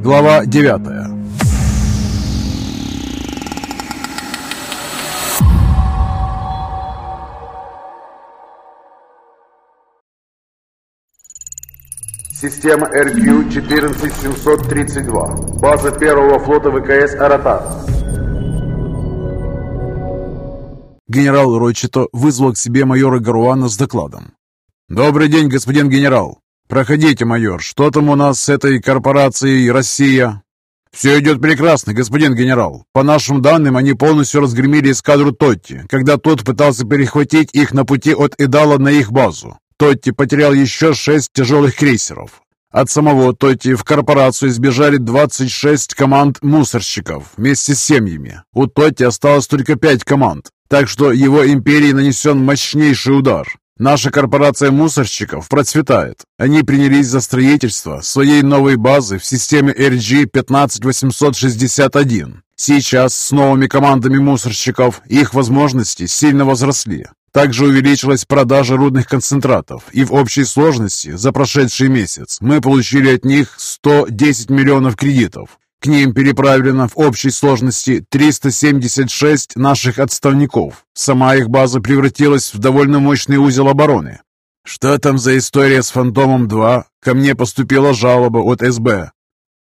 Глава 9 Система RQ-14732. База первого флота ВКС «Аратас». Генерал Ройчето вызвал к себе майора Гаруана с докладом. «Добрый день, господин генерал. Проходите, майор. Что там у нас с этой корпорацией «Россия»?» «Все идет прекрасно, господин генерал. По нашим данным, они полностью разгромили эскадру Тотти, когда тот пытался перехватить их на пути от Идала на их базу. Тотти потерял еще шесть тяжелых крейсеров. От самого Тотти в корпорацию сбежали 26 команд мусорщиков вместе с семьями. У Тотти осталось только пять команд, так что его империи нанесен мощнейший удар. Наша корпорация мусорщиков процветает. Они принялись за строительство своей новой базы в системе RG-15861. Сейчас с новыми командами мусорщиков их возможности сильно возросли. Также увеличилась продажа рудных концентратов, и в общей сложности за прошедший месяц мы получили от них 110 миллионов кредитов. К ним переправлено в общей сложности 376 наших отставников. Сама их база превратилась в довольно мощный узел обороны. Что там за история с «Фантомом-2»? Ко мне поступила жалоба от СБ.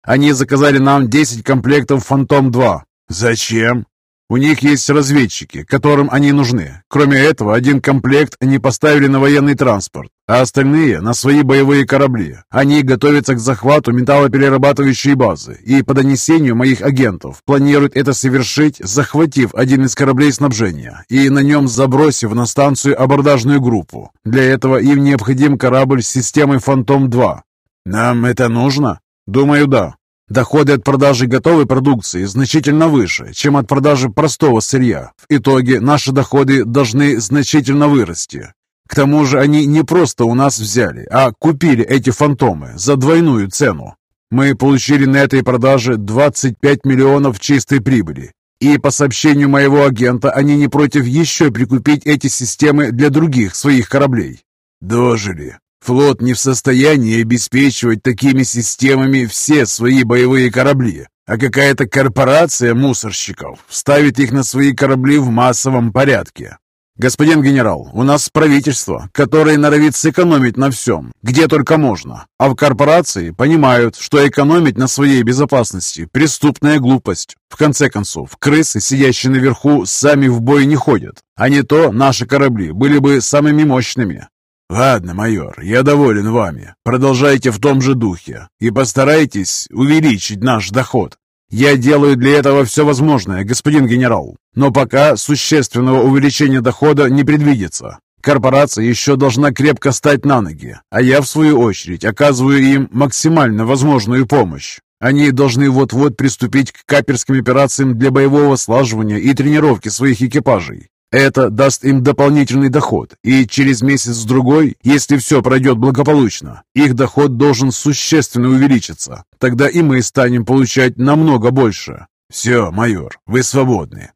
Они заказали нам 10 комплектов «Фантом-2». Зачем? У них есть разведчики, которым они нужны. Кроме этого, один комплект они поставили на военный транспорт, а остальные на свои боевые корабли. Они готовятся к захвату металлоперерабатывающей базы и по донесению моих агентов планируют это совершить, захватив один из кораблей снабжения и на нем забросив на станцию абордажную группу. Для этого им необходим корабль с системой «Фантом-2». Нам это нужно? Думаю, да. Доходы от продажи готовой продукции значительно выше, чем от продажи простого сырья. В итоге наши доходы должны значительно вырасти. К тому же они не просто у нас взяли, а купили эти фантомы за двойную цену. Мы получили на этой продаже 25 миллионов чистой прибыли. И по сообщению моего агента, они не против еще прикупить эти системы для других своих кораблей. Дожили. Флот не в состоянии обеспечивать такими системами все свои боевые корабли, а какая-то корпорация мусорщиков ставит их на свои корабли в массовом порядке. «Господин генерал, у нас правительство, которое норовит сэкономить на всем, где только можно, а в корпорации понимают, что экономить на своей безопасности – преступная глупость. В конце концов, крысы, сидящие наверху, сами в бой не ходят, а не то наши корабли были бы самыми мощными. «Ладно, майор, я доволен вами. Продолжайте в том же духе и постарайтесь увеличить наш доход. Я делаю для этого все возможное, господин генерал, но пока существенного увеличения дохода не предвидится. Корпорация еще должна крепко стать на ноги, а я, в свою очередь, оказываю им максимально возможную помощь. Они должны вот-вот приступить к каперским операциям для боевого слаживания и тренировки своих экипажей. Это даст им дополнительный доход, и через месяц-другой, если все пройдет благополучно, их доход должен существенно увеличиться. Тогда и мы станем получать намного больше. Все, майор, вы свободны.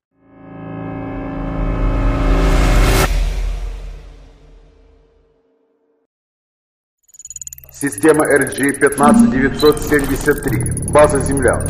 Система RG-15973. База Земля.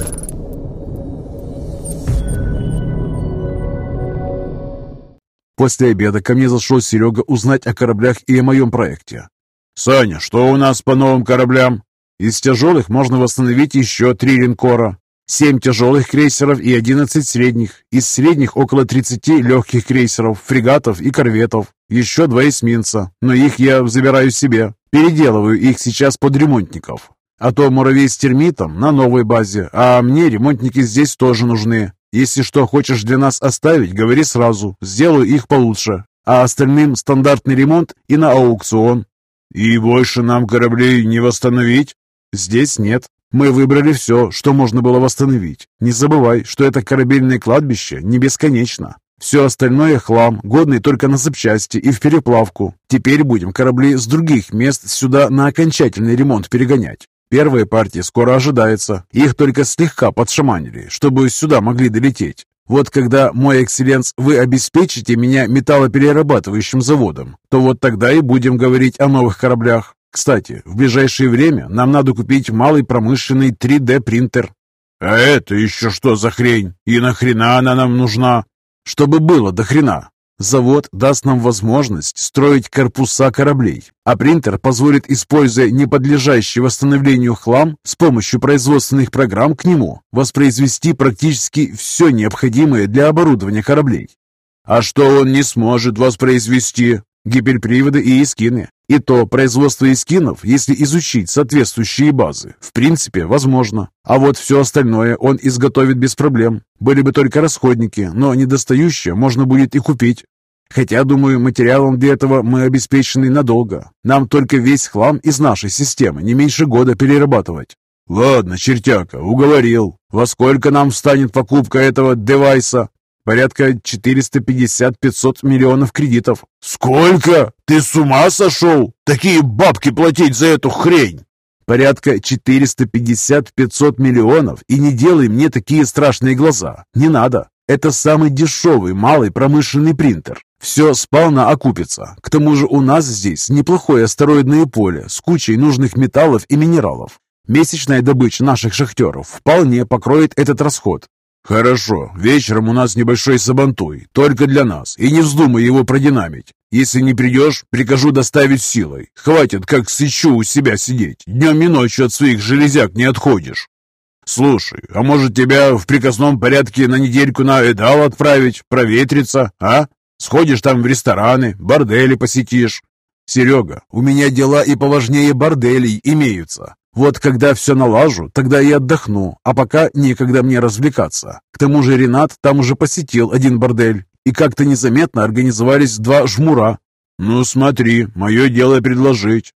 После обеда ко мне зашел Серега узнать о кораблях и о моем проекте. «Саня, что у нас по новым кораблям?» «Из тяжелых можно восстановить еще три линкора, семь тяжелых крейсеров и одиннадцать средних. Из средних около тридцати легких крейсеров, фрегатов и корветов. Еще два эсминца, но их я забираю себе. Переделываю их сейчас под ремонтников. А то муравей с термитом на новой базе, а мне ремонтники здесь тоже нужны. Если что хочешь для нас оставить, говори сразу, сделаю их получше. А остальным стандартный ремонт и на аукцион. И больше нам кораблей не восстановить? Здесь нет. Мы выбрали все, что можно было восстановить. Не забывай, что это корабельное кладбище не бесконечно. Все остальное хлам, годный только на запчасти и в переплавку. Теперь будем корабли с других мест сюда на окончательный ремонт перегонять. Первая партия скоро ожидается. Их только слегка подшаманили, чтобы сюда могли долететь. Вот когда, мой экселленс, вы обеспечите меня металлоперерабатывающим заводом, то вот тогда и будем говорить о новых кораблях. Кстати, в ближайшее время нам надо купить малый промышленный 3D-принтер. А это еще что за хрень? И нахрена она нам нужна? Чтобы было до хрена. Завод даст нам возможность строить корпуса кораблей, а принтер позволит, используя неподлежащий восстановлению хлам, с помощью производственных программ к нему воспроизвести практически все необходимое для оборудования кораблей. А что он не сможет воспроизвести? Гиперприводы и эскины. И то производство эскинов, если изучить соответствующие базы, в принципе, возможно. А вот все остальное он изготовит без проблем. Были бы только расходники, но недостающее можно будет и купить. Хотя, думаю, материалом для этого мы обеспечены надолго. Нам только весь хлам из нашей системы не меньше года перерабатывать. Ладно, чертяка, уговорил. Во сколько нам встанет покупка этого девайса? Порядка 450-500 миллионов кредитов. Сколько? Ты с ума сошел? Такие бабки платить за эту хрень? Порядка 450-500 миллионов, и не делай мне такие страшные глаза. Не надо. Это самый дешевый малый промышленный принтер. Все сполна окупится. К тому же у нас здесь неплохое астероидное поле с кучей нужных металлов и минералов. Месячная добыча наших шахтеров вполне покроет этот расход. «Хорошо, вечером у нас небольшой сабантуй, только для нас, и не вздумай его продинамить. Если не придешь, прикажу доставить силой. Хватит, как сычу у себя сидеть, днем и ночью от своих железяк не отходишь. Слушай, а может тебя в приказном порядке на недельку на Эдал отправить, проветриться, а? Сходишь там в рестораны, бордели посетишь». «Серега, у меня дела и поважнее борделей имеются. Вот когда все налажу, тогда и отдохну, а пока некогда мне развлекаться. К тому же Ренат там уже посетил один бордель, и как-то незаметно организовались два жмура. Ну смотри, мое дело предложить.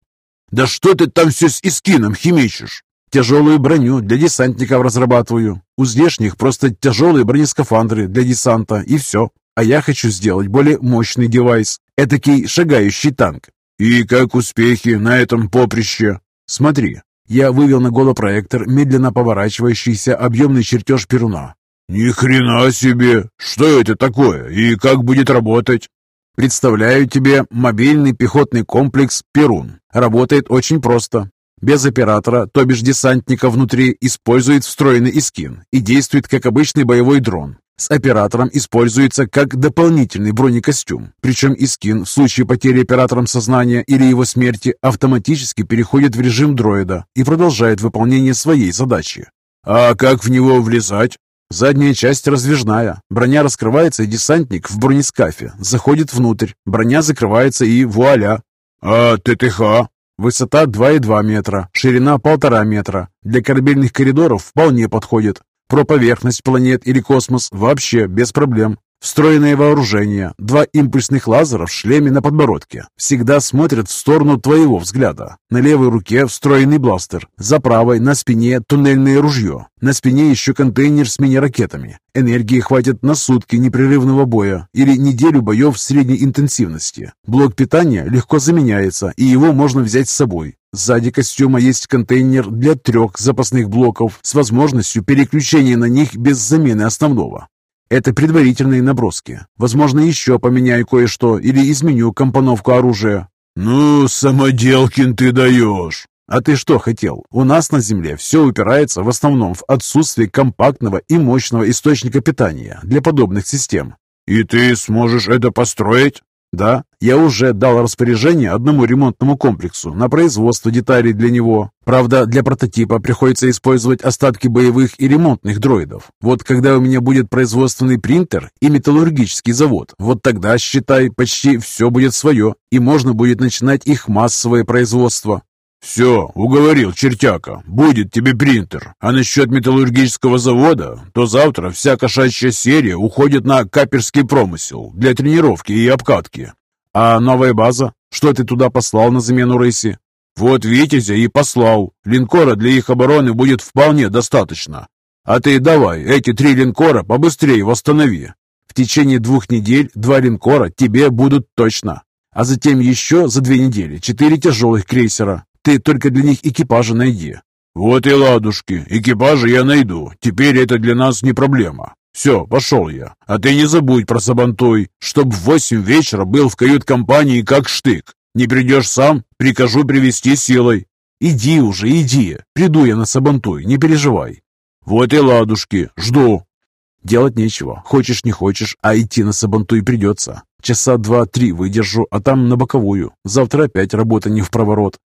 Да что ты там все с Искином химичишь? Тяжелую броню для десантников разрабатываю. У здешних просто тяжелые бронескафандры для десанта, и все. А я хочу сделать более мощный девайс. Этакий шагающий танк. И как успехи на этом поприще? Смотри, я вывел на голопроектор медленно поворачивающийся объемный чертеж Перуна. «Ни хрена себе! Что это такое и как будет работать?» «Представляю тебе мобильный пехотный комплекс «Перун». Работает очень просто. Без оператора, то бишь десантника внутри, использует встроенный искин и действует как обычный боевой дрон. С оператором используется как дополнительный бронекостюм, причем Искин в случае потери оператором сознания или его смерти автоматически переходит в режим дроида и продолжает выполнение своей задачи. А как в него влезать? Задняя часть раздвижная. Броня раскрывается, и десантник в бронескафе заходит внутрь. Броня закрывается и вуаля. А ТТХ? Высота 2,2 метра, ширина 1,5 метра. Для корабельных коридоров вполне подходит. Про поверхность планет или космос вообще без проблем. Встроенное вооружение, два импульсных лазера в шлеме на подбородке. Всегда смотрят в сторону твоего взгляда. На левой руке встроенный бластер, за правой на спине туннельное ружье. На спине еще контейнер с мини-ракетами. Энергии хватит на сутки непрерывного боя или неделю боев средней интенсивности. Блок питания легко заменяется, и его можно взять с собой. Сзади костюма есть контейнер для трех запасных блоков с возможностью переключения на них без замены основного. Это предварительные наброски. Возможно, еще поменяю кое-что или изменю компоновку оружия. Ну, самоделкин ты даешь. А ты что хотел? У нас на Земле все упирается в основном в отсутствие компактного и мощного источника питания для подобных систем. И ты сможешь это построить? Да, я уже дал распоряжение одному ремонтному комплексу на производство деталей для него. Правда, для прототипа приходится использовать остатки боевых и ремонтных дроидов. Вот когда у меня будет производственный принтер и металлургический завод, вот тогда, считай, почти все будет свое, и можно будет начинать их массовое производство. «Все, уговорил чертяка, будет тебе принтер. А насчет металлургического завода, то завтра вся кошачья серия уходит на каперский промысел для тренировки и обкатки. А новая база? Что ты туда послал на замену рейси?» «Вот Витязя и послал. Линкора для их обороны будет вполне достаточно. А ты давай эти три линкора побыстрее восстанови. В течение двух недель два линкора тебе будут точно. А затем еще за две недели четыре тяжелых крейсера. Ты только для них экипажа найди». «Вот и ладушки, экипажа я найду. Теперь это для нас не проблема. Все, пошел я. А ты не забудь про Сабантуй, чтоб в восемь вечера был в кают-компании как штык. Не придешь сам, прикажу привести силой». «Иди уже, иди. Приду я на Сабантуй, не переживай». «Вот и ладушки, жду». Делать нечего, хочешь не хочешь, а идти на Сабантуй придется. Часа два-три выдержу, а там на боковую. Завтра опять работа не в проворот.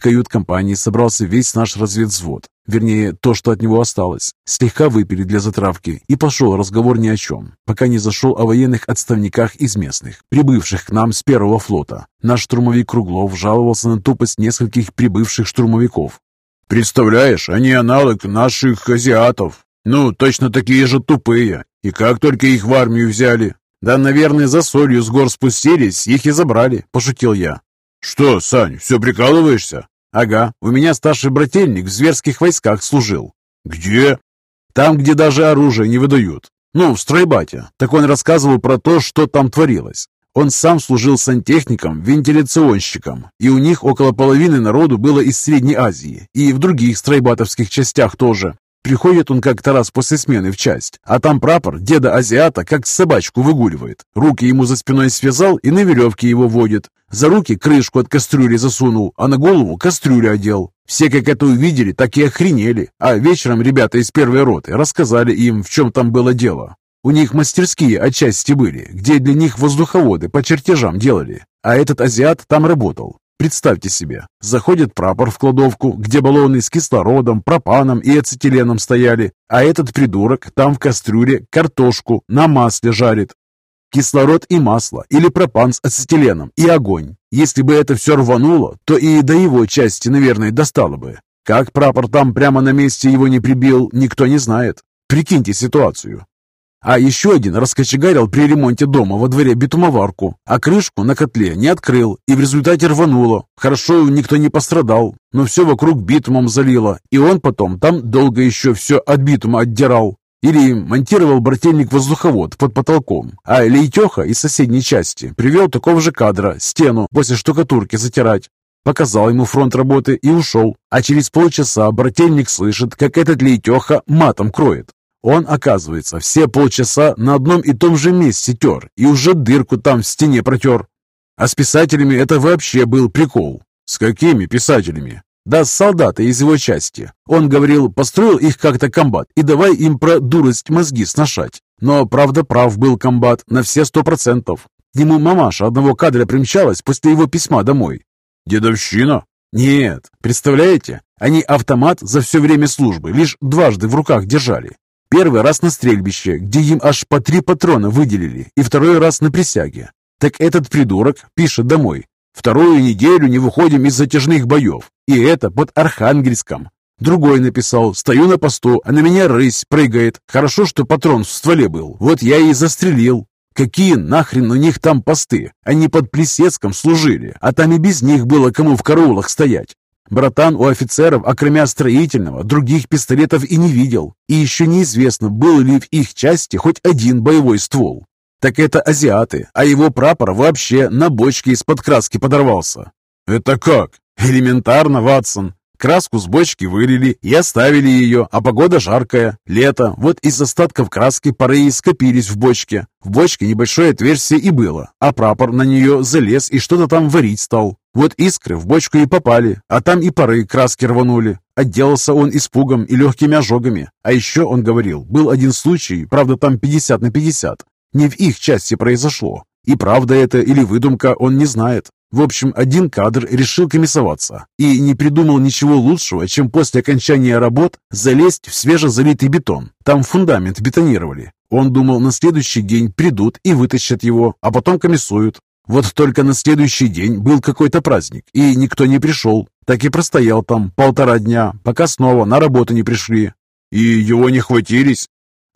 Кают-компании собрался весь наш разведвзвод, вернее, то, что от него осталось. Слегка выпили для затравки, и пошел разговор ни о чем, пока не зашел о военных отставниках из местных, прибывших к нам с первого флота. Наш штурмовик Круглов жаловался на тупость нескольких прибывших штурмовиков. «Представляешь, они аналог наших азиатов. Ну, точно такие же тупые. И как только их в армию взяли?» «Да, наверное, за солью с гор спустились, их и забрали», – пошутил я. «Что, Сань, все прикалываешься?» «Ага, у меня старший брательник в зверских войсках служил». «Где?» «Там, где даже оружие не выдают. Ну, в стройбате». Так он рассказывал про то, что там творилось. Он сам служил сантехником, вентиляционщиком, и у них около половины народу было из Средней Азии, и в других стройбатовских частях тоже. Приходит он как-то раз после смены в часть, а там прапор деда-азиата как собачку выгуливает. Руки ему за спиной связал и на веревке его водит. За руки крышку от кастрюли засунул, а на голову кастрюлю одел. Все как это увидели, так и охренели. А вечером ребята из первой роты рассказали им, в чем там было дело. У них мастерские отчасти были, где для них воздуховоды по чертежам делали. А этот азиат там работал. Представьте себе, заходит прапор в кладовку, где баллоны с кислородом, пропаном и ацетиленом стояли, а этот придурок там в кастрюле картошку на масле жарит. Кислород и масло, или пропан с ацетиленом и огонь. Если бы это все рвануло, то и до его части, наверное, достало бы. Как прапор там прямо на месте его не прибил, никто не знает. Прикиньте ситуацию. А еще один раскочегарил при ремонте дома во дворе битумоварку, а крышку на котле не открыл и в результате рвануло. Хорошо, никто не пострадал, но все вокруг битумом залило, и он потом там долго еще все от битума отдирал. Или монтировал брательник-воздуховод под потолком, а Лейтеха из соседней части привел такого же кадра, стену, после штукатурки затирать. Показал ему фронт работы и ушел. А через полчаса брательник слышит, как этот Лейтеха матом кроет. Он, оказывается, все полчаса на одном и том же месте тер и уже дырку там в стене протер. А с писателями это вообще был прикол. С какими писателями? Да с солдата из его части. Он говорил, построил их как-то комбат и давай им про дурость мозги сношать. Но правда прав был комбат на все сто процентов. Ему мамаша одного кадра примчалась после его письма домой. Дедовщина? Нет, представляете? Они автомат за все время службы лишь дважды в руках держали. Первый раз на стрельбище, где им аж по три патрона выделили, и второй раз на присяге. Так этот придурок пишет домой. Вторую неделю не выходим из затяжных боев, и это под Архангельском. Другой написал, стою на посту, а на меня рысь прыгает. Хорошо, что патрон в стволе был, вот я и застрелил. Какие нахрен у них там посты? Они под Плесецком служили, а там и без них было кому в караулах стоять. Братан у офицеров, окромя строительного, других пистолетов и не видел. И еще неизвестно, был ли в их части хоть один боевой ствол. Так это азиаты, а его прапор вообще на бочке из-под краски подорвался. Это как? Элементарно, Ватсон. Краску с бочки вылили и оставили ее, а погода жаркая, лето. Вот из остатков краски пары и скопились в бочке. В бочке небольшое отверстие и было, а прапор на нее залез и что-то там варить стал. Вот искры в бочку и попали, а там и пары краски рванули. Отделался он испугом и легкими ожогами. А еще, он говорил, был один случай, правда там 50 на 50. Не в их части произошло. И правда это или выдумка, он не знает. В общем, один кадр решил комиссоваться и не придумал ничего лучшего, чем после окончания работ залезть в свежезалитый бетон. Там фундамент бетонировали. Он думал, на следующий день придут и вытащат его, а потом комиссуют. Вот только на следующий день был какой-то праздник, и никто не пришел. Так и простоял там полтора дня, пока снова на работу не пришли. И его не хватились?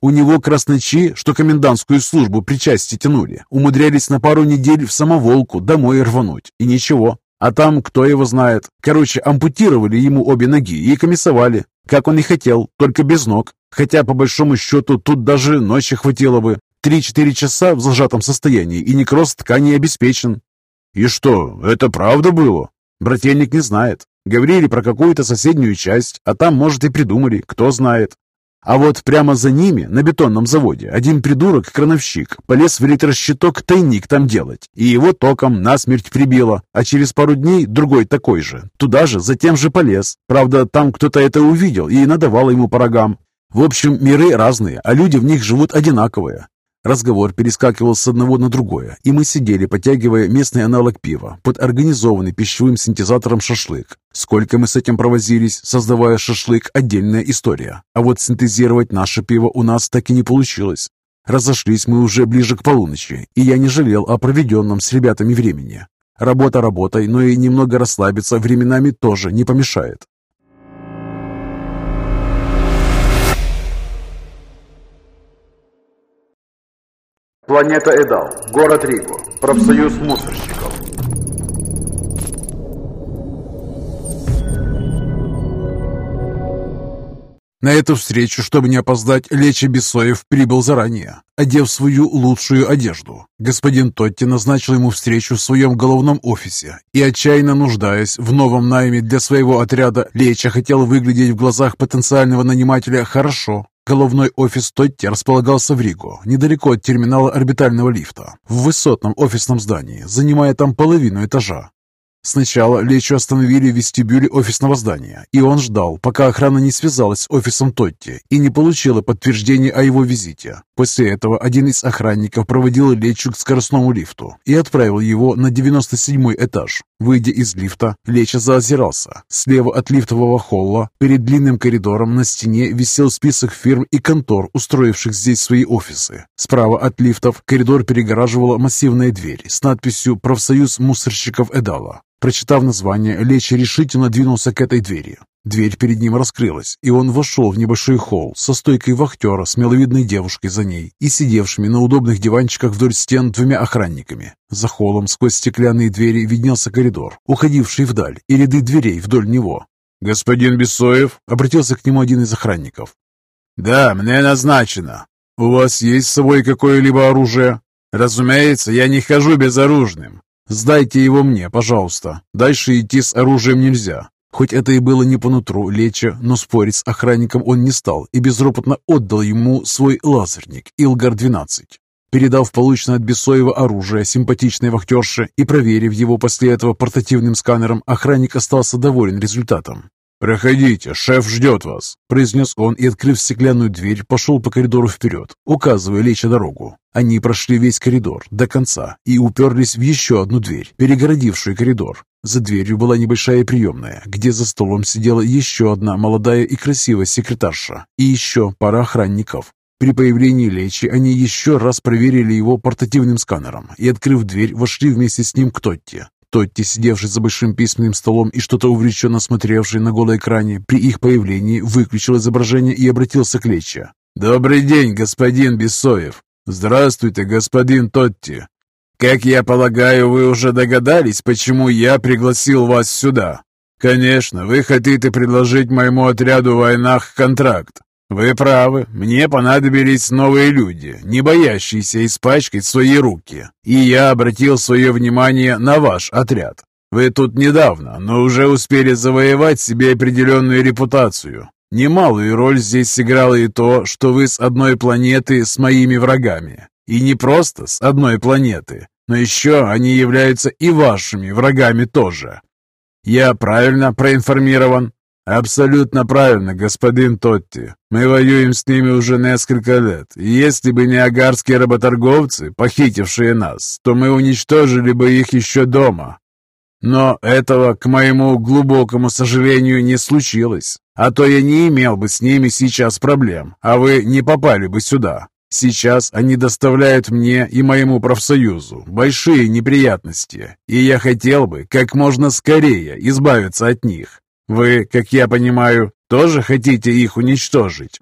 У него красночи, что комендантскую службу причастие тянули, умудрялись на пару недель в самоволку домой рвануть. И ничего. А там кто его знает. Короче, ампутировали ему обе ноги и комиссовали. Как он и хотел, только без ног. Хотя, по большому счету, тут даже ночи хватило бы. Три-четыре часа в зажатом состоянии, и некроз ткани обеспечен. И что, это правда было? Брательник не знает. Говорили про какую-то соседнюю часть, а там, может, и придумали, кто знает. А вот прямо за ними, на бетонном заводе, один придурок-крановщик полез в электрощиток тайник там делать, и его током насмерть прибило, а через пару дней другой такой же. Туда же, затем же полез. Правда, там кто-то это увидел и надавал ему по рогам. В общем, миры разные, а люди в них живут одинаковые. Разговор перескакивал с одного на другое, и мы сидели, подтягивая местный аналог пива под организованный пищевым синтезатором шашлык. Сколько мы с этим провозились, создавая шашлык – отдельная история. А вот синтезировать наше пиво у нас так и не получилось. Разошлись мы уже ближе к полуночи, и я не жалел о проведенном с ребятами времени. Работа работой, но и немного расслабиться временами тоже не помешает. Планета Эдал. Город Риго. Профсоюз мусорщиков. На эту встречу, чтобы не опоздать, Лечи Бесоев прибыл заранее, одев свою лучшую одежду. Господин Тотти назначил ему встречу в своем головном офисе, и, отчаянно нуждаясь в новом найме для своего отряда, Леча хотел выглядеть в глазах потенциального нанимателя хорошо, Головной офис Тотти располагался в Риго, недалеко от терминала орбитального лифта, в высотном офисном здании, занимая там половину этажа. Сначала Лечу остановили в вестибюле офисного здания, и он ждал, пока охрана не связалась с офисом Тотти и не получила подтверждения о его визите. После этого один из охранников проводил Лечу к скоростному лифту и отправил его на 97 этаж. Выйдя из лифта, Леча заозирался. Слева от лифтового холла, перед длинным коридором на стене висел список фирм и контор, устроивших здесь свои офисы. Справа от лифтов коридор перегораживала массивная дверь с надписью «Профсоюз мусорщиков Эдала». Прочитав название, Лечи решительно двинулся к этой двери. Дверь перед ним раскрылась, и он вошел в небольшой холл со стойкой вахтера с миловидной девушкой за ней и сидевшими на удобных диванчиках вдоль стен двумя охранниками. За холлом сквозь стеклянные двери виднелся коридор, уходивший вдаль, и ряды дверей вдоль него. «Господин Бесоев?» — обратился к нему один из охранников. «Да, мне назначено. У вас есть с собой какое-либо оружие?» «Разумеется, я не хожу безоружным. «Сдайте его мне, пожалуйста. Дальше идти с оружием нельзя». Хоть это и было не по нутру Леча, но спорить с охранником он не стал и безропотно отдал ему свой лазерник Илгар-12. Передав полученное от Бесоева оружие симпатичной вахтерше и проверив его после этого портативным сканером, охранник остался доволен результатом. «Проходите, шеф ждет вас», — произнес он и, открыв стеклянную дверь, пошел по коридору вперед, указывая Леча дорогу. Они прошли весь коридор до конца и уперлись в еще одну дверь, перегородившую коридор. За дверью была небольшая приемная, где за столом сидела еще одна молодая и красивая секретарша и еще пара охранников. При появлении Лечи они еще раз проверили его портативным сканером и, открыв дверь, вошли вместе с ним к Тотте. Тотти, сидевший за большим письменным столом и что-то увлеченно смотревший на голой экране, при их появлении выключил изображение и обратился к Леча. «Добрый день, господин Бессоев!» «Здравствуйте, господин Тотти!» «Как я полагаю, вы уже догадались, почему я пригласил вас сюда?» «Конечно, вы хотите предложить моему отряду в войнах контракт. «Вы правы, мне понадобились новые люди, не боящиеся испачкать свои руки, и я обратил свое внимание на ваш отряд. Вы тут недавно, но уже успели завоевать себе определенную репутацию. Немалую роль здесь сыграло и то, что вы с одной планеты с моими врагами. И не просто с одной планеты, но еще они являются и вашими врагами тоже. Я правильно проинформирован?» «Абсолютно правильно, господин Тотти. Мы воюем с ними уже несколько лет, и если бы не агарские работорговцы, похитившие нас, то мы уничтожили бы их еще дома. Но этого, к моему глубокому сожалению, не случилось. А то я не имел бы с ними сейчас проблем, а вы не попали бы сюда. Сейчас они доставляют мне и моему профсоюзу большие неприятности, и я хотел бы как можно скорее избавиться от них. Вы, как я понимаю, тоже хотите их уничтожить?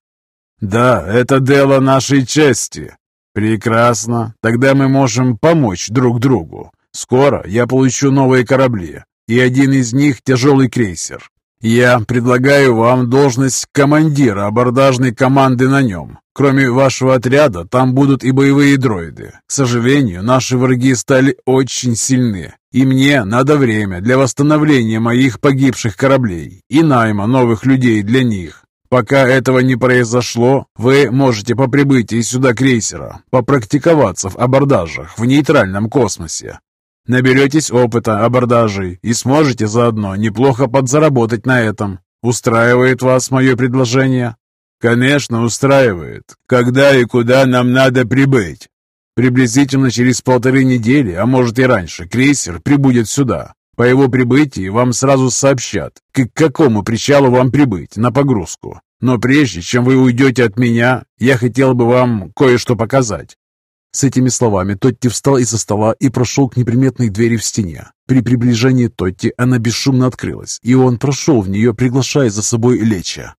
Да, это дело нашей чести. Прекрасно. Тогда мы можем помочь друг другу. Скоро я получу новые корабли, и один из них тяжелый крейсер. Я предлагаю вам должность командира абордажной команды на нем. Кроме вашего отряда, там будут и боевые дроиды. К сожалению, наши враги стали очень сильны, и мне надо время для восстановления моих погибших кораблей и найма новых людей для них. Пока этого не произошло, вы можете по прибытии сюда крейсера попрактиковаться в абордажах в нейтральном космосе. Наберетесь опыта абордажей и сможете заодно неплохо подзаработать на этом. Устраивает вас мое предложение? Конечно, устраивает. Когда и куда нам надо прибыть? Приблизительно через полторы недели, а может и раньше, крейсер прибудет сюда. По его прибытии вам сразу сообщат, к какому причалу вам прибыть на погрузку. Но прежде чем вы уйдете от меня, я хотел бы вам кое-что показать». С этими словами Тотти встал из-за стола и прошел к неприметной двери в стене. При приближении Тотти она бесшумно открылась, и он прошел в нее, приглашая за собой Леча.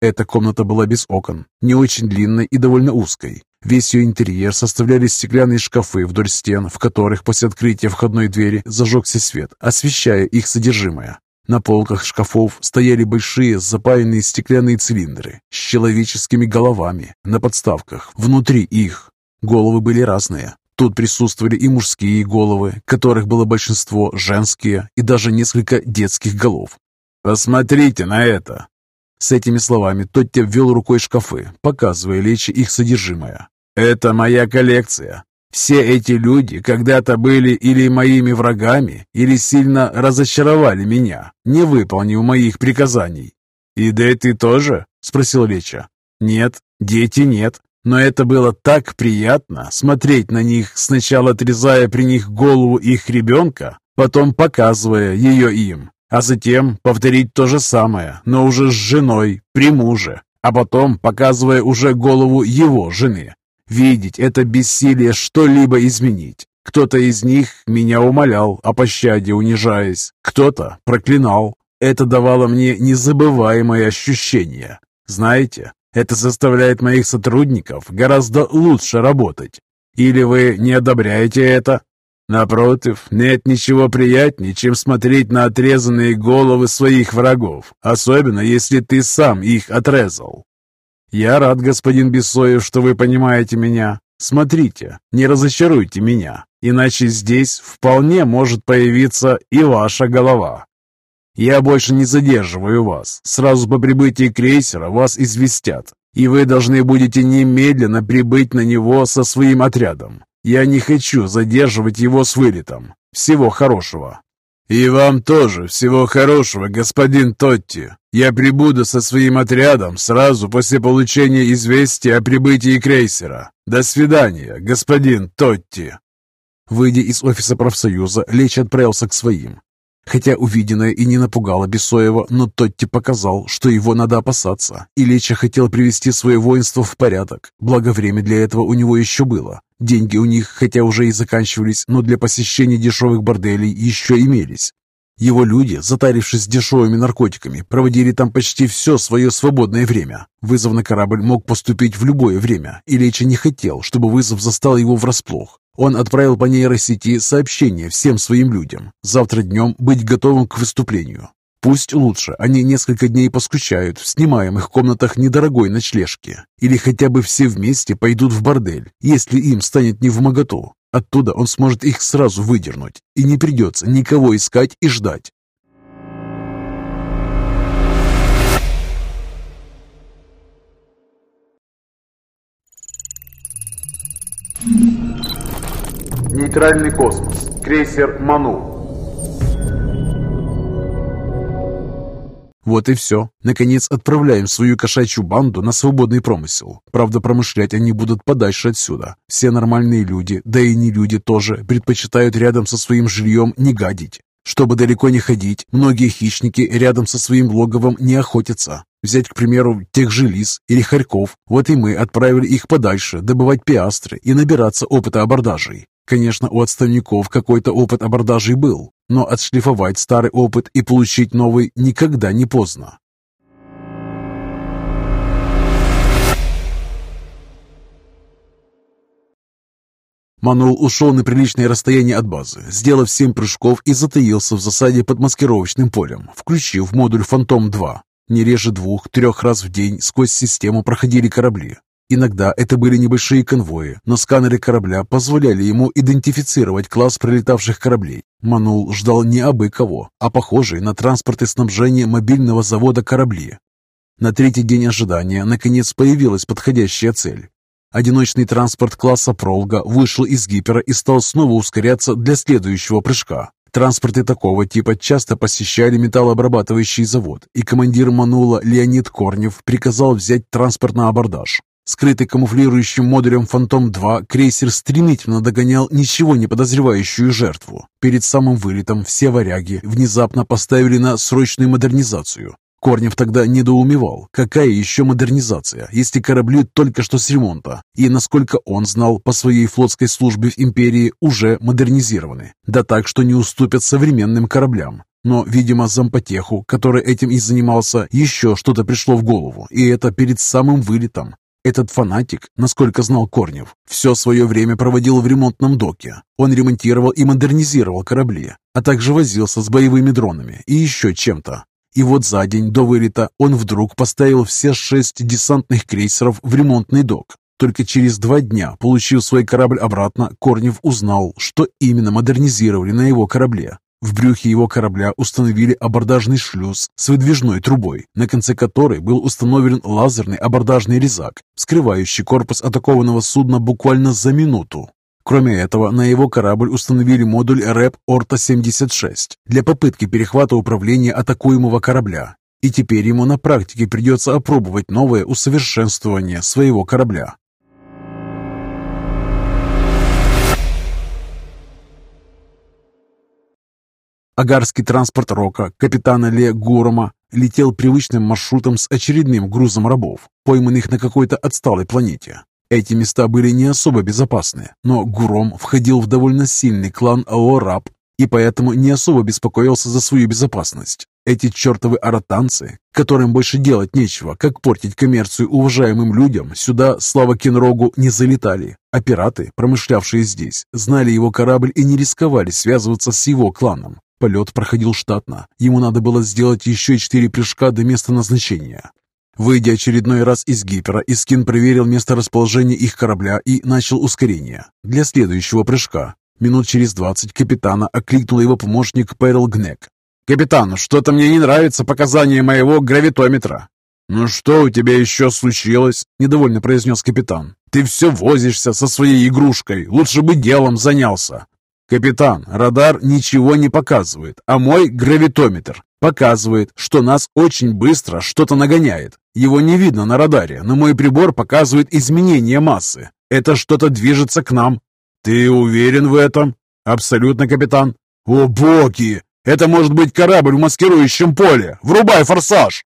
Эта комната была без окон, не очень длинной и довольно узкой. Весь ее интерьер составляли стеклянные шкафы вдоль стен, в которых после открытия входной двери зажегся свет, освещая их содержимое. На полках шкафов стояли большие запаянные стеклянные цилиндры с человеческими головами на подставках внутри их. Головы были разные. Тут присутствовали и мужские головы, которых было большинство, женские и даже несколько детских голов. «Посмотрите на это!» С этими словами Тотти ввел рукой шкафы, показывая Лечи их содержимое. «Это моя коллекция. Все эти люди когда-то были или моими врагами, или сильно разочаровали меня, не выполнив моих приказаний». «И да ты тоже?» — спросил Леча. «Нет, дети нет. Но это было так приятно смотреть на них, сначала отрезая при них голову их ребенка, потом показывая ее им а затем повторить то же самое, но уже с женой, при муже, а потом показывая уже голову его жены. Видеть это бессилие что-либо изменить. Кто-то из них меня умолял о пощаде, унижаясь, кто-то проклинал. Это давало мне незабываемое ощущение. Знаете, это заставляет моих сотрудников гораздо лучше работать. Или вы не одобряете это? Напротив, нет ничего приятнее, чем смотреть на отрезанные головы своих врагов, особенно если ты сам их отрезал. Я рад, господин Бессоев, что вы понимаете меня. Смотрите, не разочаруйте меня, иначе здесь вполне может появиться и ваша голова. Я больше не задерживаю вас. Сразу по прибытии крейсера вас известят, и вы должны будете немедленно прибыть на него со своим отрядом. Я не хочу задерживать его с вылетом. Всего хорошего». «И вам тоже всего хорошего, господин Тотти. Я прибуду со своим отрядом сразу после получения известия о прибытии крейсера. До свидания, господин Тотти». Выйдя из офиса профсоюза, Леч отправился к своим. Хотя увиденное и не напугало Бесоева, но Тотти показал, что его надо опасаться, и Леча хотел привести свое воинство в порядок, благо время для этого у него еще было. Деньги у них, хотя уже и заканчивались, но для посещения дешевых борделей еще имелись. Его люди, затарившись дешевыми наркотиками, проводили там почти все свое свободное время. Вызов на корабль мог поступить в любое время, и Леча не хотел, чтобы вызов застал его врасплох. Он отправил по нейросети сообщение всем своим людям. Завтра днем быть готовым к выступлению. Пусть лучше они несколько дней поскучают в снимаемых комнатах недорогой ночлежки. Или хотя бы все вместе пойдут в бордель, если им станет не в моготу. Оттуда он сможет их сразу выдернуть, и не придется никого искать и ждать. Нейтральный космос. Крейсер «Ману». Вот и все. Наконец отправляем свою кошачью банду на свободный промысел. Правда, промышлять они будут подальше отсюда. Все нормальные люди, да и не люди тоже, предпочитают рядом со своим жильем не гадить. Чтобы далеко не ходить, многие хищники рядом со своим логовом не охотятся. Взять, к примеру, тех же лис или хорьков. Вот и мы отправили их подальше, добывать пиастры и набираться опыта абордажей. Конечно, у отставников какой-то опыт абордажей был, но отшлифовать старый опыт и получить новый никогда не поздно. Манул ушел на приличное расстояние от базы, сделав семь прыжков и затаился в засаде под маскировочным полем, включив модуль «Фантом-2». Не реже двух-трех раз в день сквозь систему проходили корабли. Иногда это были небольшие конвои, но сканеры корабля позволяли ему идентифицировать класс пролетавших кораблей. Манул ждал не абы кого, а похожий на транспорт и снабжение мобильного завода корабли. На третий день ожидания наконец появилась подходящая цель. Одиночный транспорт класса «Пролга» вышел из гипера и стал снова ускоряться для следующего прыжка. Транспорты такого типа часто посещали металлообрабатывающий завод, и командир Манула Леонид Корнев приказал взять транспорт на абордаж. Скрытый камуфлирующим модулем «Фантом-2» крейсер стремительно догонял ничего не подозревающую жертву. Перед самым вылетом все варяги внезапно поставили на срочную модернизацию. Корнев тогда недоумевал, какая еще модернизация, если корабли только что с ремонта, и, насколько он знал, по своей флотской службе в империи уже модернизированы, да так, что не уступят современным кораблям. Но, видимо, зампотеху, который этим и занимался, еще что-то пришло в голову, и это перед самым вылетом. Этот фанатик, насколько знал Корнев, все свое время проводил в ремонтном доке. Он ремонтировал и модернизировал корабли, а также возился с боевыми дронами и еще чем-то. И вот за день до вылета он вдруг поставил все шесть десантных крейсеров в ремонтный док. Только через два дня, получив свой корабль обратно, Корнев узнал, что именно модернизировали на его корабле. В брюхе его корабля установили абордажный шлюз с выдвижной трубой, на конце которой был установлен лазерный абордажный резак, скрывающий корпус атакованного судна буквально за минуту. Кроме этого, на его корабль установили модуль РЭП Орта-76 для попытки перехвата управления атакуемого корабля. И теперь ему на практике придется опробовать новое усовершенствование своего корабля. Агарский транспорт Рока, капитана Ле Гурома, летел привычным маршрутом с очередным грузом рабов, пойманных на какой-то отсталой планете. Эти места были не особо безопасны, но Гуром входил в довольно сильный клан Аораб и поэтому не особо беспокоился за свою безопасность. Эти чертовы аратанцы, которым больше делать нечего, как портить коммерцию уважаемым людям, сюда, слава Кенрогу, не залетали. А пираты, промышлявшие здесь, знали его корабль и не рисковали связываться с его кланом. Полет проходил штатно. Ему надо было сделать еще четыре прыжка до места назначения. Выйдя очередной раз из гипера, Искин проверил место расположения их корабля и начал ускорение. Для следующего прыжка. Минут через двадцать капитана окликнул его помощник Перл Гнек. «Капитан, что-то мне не нравится показания моего гравитометра». «Ну что у тебя еще случилось?» – недовольно произнес капитан. «Ты все возишься со своей игрушкой. Лучше бы делом занялся». «Капитан, радар ничего не показывает, а мой гравитометр показывает, что нас очень быстро что-то нагоняет. Его не видно на радаре, но мой прибор показывает изменение массы. Это что-то движется к нам. Ты уверен в этом? Абсолютно, капитан. О боги! Это может быть корабль в маскирующем поле. Врубай форсаж!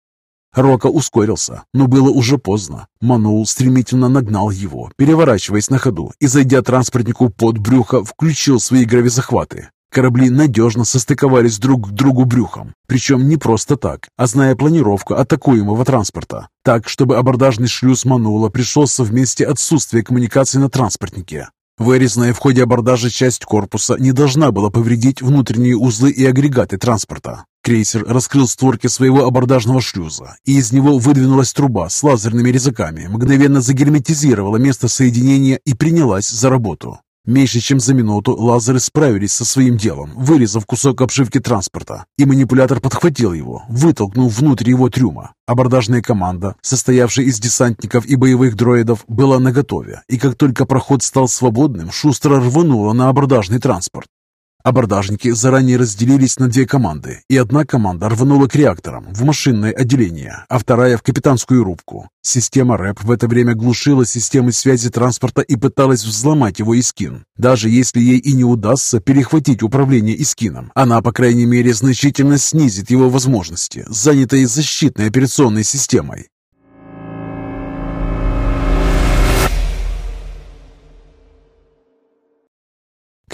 Рока ускорился, но было уже поздно. Манул стремительно нагнал его, переворачиваясь на ходу, и, зайдя транспортнику под брюхо, включил свои гравизахваты. Корабли надежно состыковались друг к другу брюхом, причем не просто так, а зная планировку атакуемого транспорта, так, чтобы абордажный шлюз манула пришелся вместе отсутствия коммуникации на транспортнике. Вырезанная в ходе абордажа часть корпуса не должна была повредить внутренние узлы и агрегаты транспорта. Крейсер раскрыл створки своего абордажного шлюза, и из него выдвинулась труба с лазерными резаками, мгновенно загерметизировала место соединения и принялась за работу. Меньше чем за минуту лазеры справились со своим делом, вырезав кусок обшивки транспорта, и манипулятор подхватил его, вытолкнул внутрь его трюма. Абордажная команда, состоявшая из десантников и боевых дроидов, была наготове, и как только проход стал свободным, шустро рванула на абордажный транспорт. Абордажники заранее разделились на две команды, и одна команда рванула к реакторам в машинное отделение, а вторая в капитанскую рубку. Система РЭП в это время глушила системы связи транспорта и пыталась взломать его Искин. Даже если ей и не удастся перехватить управление Искином, она, по крайней мере, значительно снизит его возможности, занятые защитной операционной системой.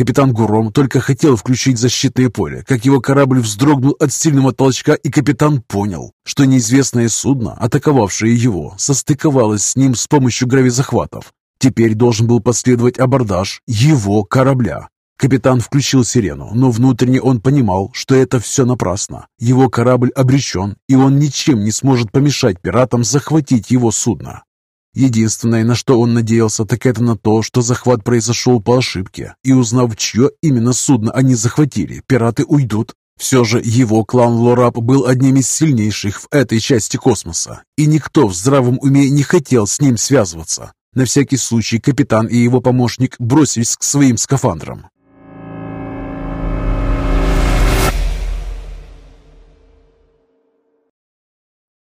Капитан Гуром только хотел включить защитное поле, как его корабль вздрогнул от сильного толчка, и капитан понял, что неизвестное судно, атаковавшее его, состыковалось с ним с помощью гравизахватов. Теперь должен был последовать абордаж его корабля. Капитан включил сирену, но внутренне он понимал, что это все напрасно. Его корабль обречен, и он ничем не сможет помешать пиратам захватить его судно. Единственное, на что он надеялся, так это на то, что захват произошел по ошибке, и узнав, чье именно судно они захватили, пираты уйдут. Все же его клан Лорап был одним из сильнейших в этой части космоса, и никто в здравом уме не хотел с ним связываться. На всякий случай капитан и его помощник бросились к своим скафандрам.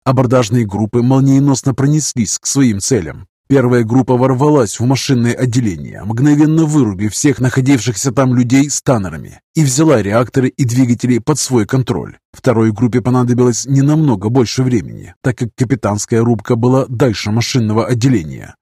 Абордажные группы молниеносно пронеслись к своим целям. Первая группа ворвалась в машинное отделение, мгновенно вырубив всех находившихся там людей станерами, и взяла реакторы и двигатели под свой контроль. Второй группе понадобилось не намного больше времени, так как капитанская рубка была дальше машинного отделения.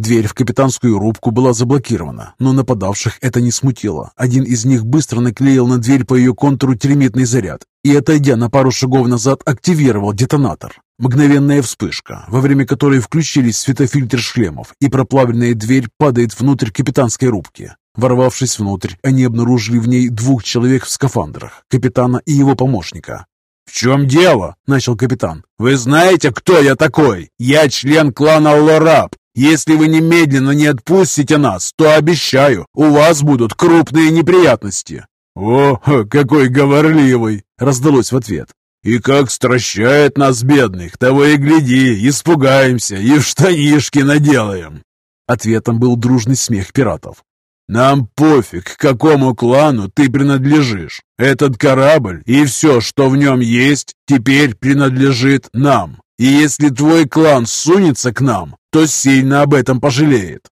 Дверь в капитанскую рубку была заблокирована, но нападавших это не смутило. Один из них быстро наклеил на дверь по ее контуру термитный заряд и, отойдя на пару шагов назад, активировал детонатор. Мгновенная вспышка, во время которой включились светофильтры шлемов, и проплавленная дверь падает внутрь капитанской рубки. Ворвавшись внутрь, они обнаружили в ней двух человек в скафандрах, капитана и его помощника. «В чем дело?» – начал капитан. «Вы знаете, кто я такой? Я член клана Лораб. Если вы немедленно не отпустите нас, то обещаю, у вас будут крупные неприятности». «О, какой говорливый!» — раздалось в ответ. «И как стращает нас, бедных, того и гляди, испугаемся и в штанишки наделаем!» Ответом был дружный смех пиратов. «Нам пофиг, к какому клану ты принадлежишь. Этот корабль и все, что в нем есть, теперь принадлежит нам. И если твой клан сунется к нам, то сильно об этом пожалеет.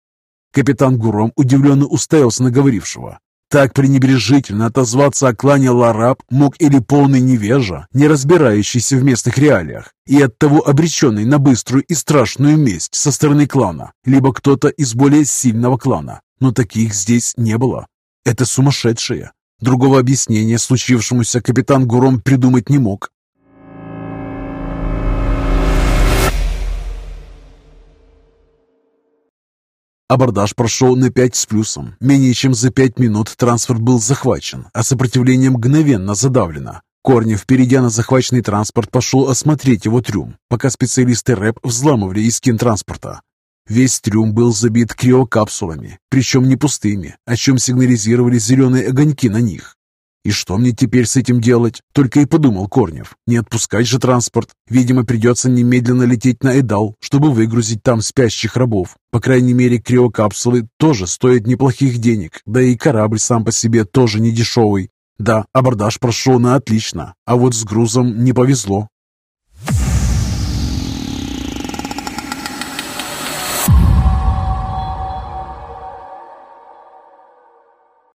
Капитан Гуром удивленно уставился на говорившего. Так пренебрежительно отозваться о клане Лараб мог или полный невежа, не разбирающийся в местных реалиях, и оттого обреченный на быструю и страшную месть со стороны клана, либо кто-то из более сильного клана. Но таких здесь не было. Это сумасшедшие. Другого объяснения случившемуся капитан Гуром придумать не мог. Абордаж прошел на 5 с плюсом. Менее чем за 5 минут транспорт был захвачен, а сопротивление мгновенно задавлено. Корнев, перейдя на захваченный транспорт, пошел осмотреть его трюм, пока специалисты РЭП взламывали искин транспорта. Весь трюм был забит криокапсулами, причем не пустыми, о чем сигнализировали зеленые огоньки на них. И что мне теперь с этим делать? Только и подумал Корнев. Не отпускать же транспорт. Видимо, придется немедленно лететь на Эдал, чтобы выгрузить там спящих рабов. По крайней мере, криокапсулы тоже стоят неплохих денег, да и корабль сам по себе тоже не дешевый. Да, абордаж прошел на отлично, а вот с грузом не повезло.